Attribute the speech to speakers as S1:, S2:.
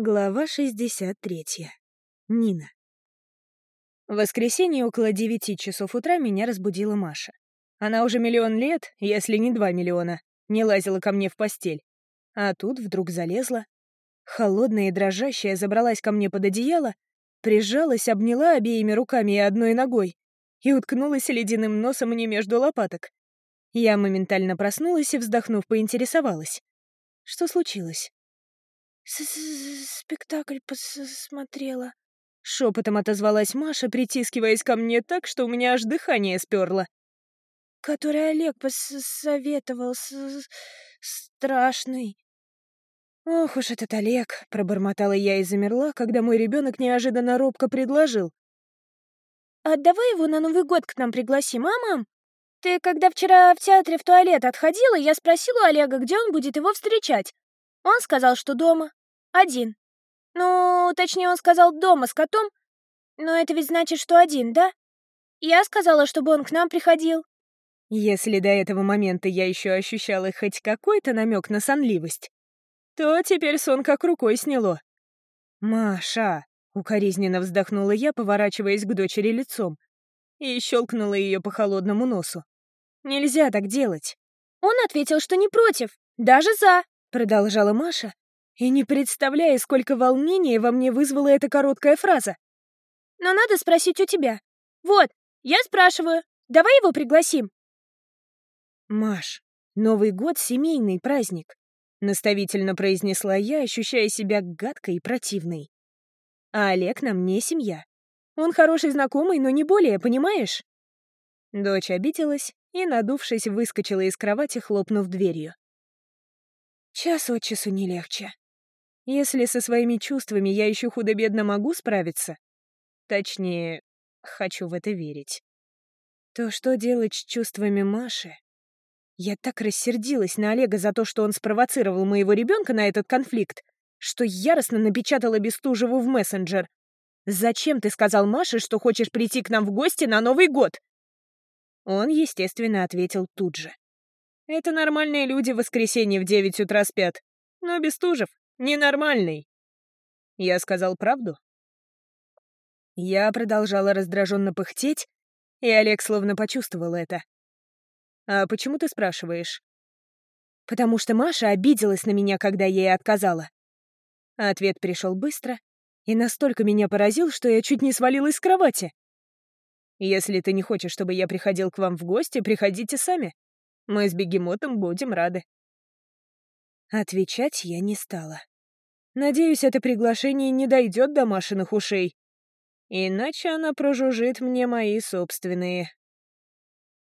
S1: Глава 63. Нина. В воскресенье около девяти часов утра меня разбудила Маша. Она уже миллион лет, если не два миллиона, не лазила ко мне в постель. А тут вдруг залезла. Холодная и дрожащая забралась ко мне под одеяло, прижалась, обняла обеими руками и одной ногой и уткнулась ледяным носом мне между лопаток. Я моментально проснулась и, вздохнув, поинтересовалась. Что случилось?
S2: С «Спектакль посмотрела», —
S1: шепотом отозвалась Маша, притискиваясь ко мне так, что у меня аж дыхание сперло.
S2: «Который Олег посоветовал, с страшный».
S1: «Ох уж этот Олег», — пробормотала я и замерла, когда мой ребенок неожиданно робко предложил.
S2: «А давай его на Новый год к нам пригласим, а, мам? Ты когда вчера в театре в туалет отходила, я спросила у Олега, где он будет его встречать. Он сказал, что дома. Один. Ну, точнее, он сказал дома с котом, но это ведь значит, что один, да? Я сказала, чтобы он к нам приходил.
S1: Если до этого момента я еще ощущала хоть какой-то намек на сонливость, то теперь сон как рукой сняло. «Маша!» — укоризненно вздохнула я, поворачиваясь к дочери лицом, и щелкнула ее по холодному носу. «Нельзя так делать!»
S2: Он ответил, что не против, даже за, —
S1: продолжала Маша, и не представляя, сколько волнения во мне вызвала эта короткая фраза.
S2: «Но надо спросить у тебя. Вот, я спрашиваю. Давай его пригласим».
S1: «Маш, Новый год — семейный праздник», — наставительно произнесла я, ощущая себя гадкой и противной. «А Олег нам не семья. Он хороший знакомый, но не более, понимаешь?» Дочь обиделась и, надувшись, выскочила из кровати, хлопнув дверью. Час от часу не легче. Если со своими чувствами я еще худо-бедно могу справиться, точнее, хочу в это верить, то что делать с чувствами Маши? Я так рассердилась на Олега за то, что он спровоцировал моего ребенка на этот конфликт, что яростно напечатала Бестужеву в мессенджер. «Зачем ты сказал Маше, что хочешь прийти к нам в гости на Новый год?» Он, естественно, ответил тут же. Это нормальные люди в воскресенье в девять утра спят. Но Бестужев ненормальный. Я сказал правду? Я продолжала раздраженно пыхтеть, и Олег словно почувствовал это. «А почему ты спрашиваешь?» «Потому что Маша обиделась на меня, когда я ей отказала». Ответ пришел быстро и настолько меня поразил, что я чуть не свалилась с кровати. «Если ты не хочешь, чтобы я приходил к вам в гости, приходите сами. Мы с бегемотом будем рады». Отвечать я не стала. Надеюсь, это приглашение не дойдет до Машиных ушей. Иначе она прожужжит мне мои собственные.